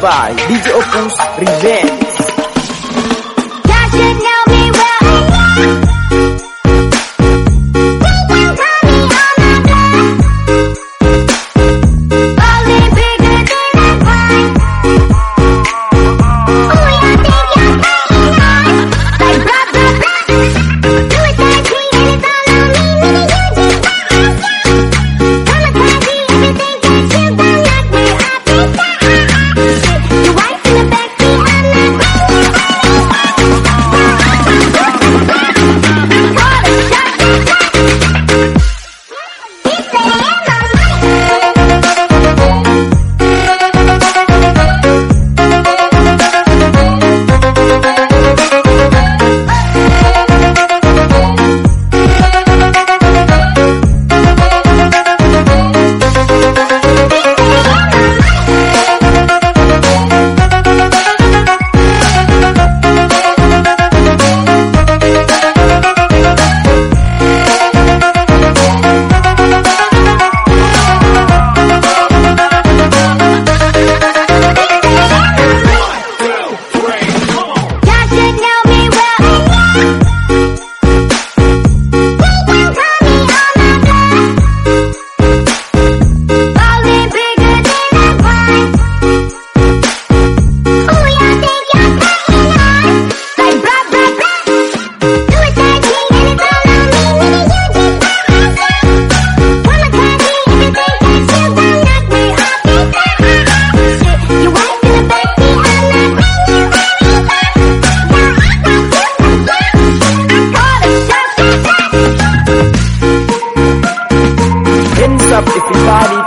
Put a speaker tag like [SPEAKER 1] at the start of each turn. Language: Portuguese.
[SPEAKER 1] by DJ Opus Revenge. body.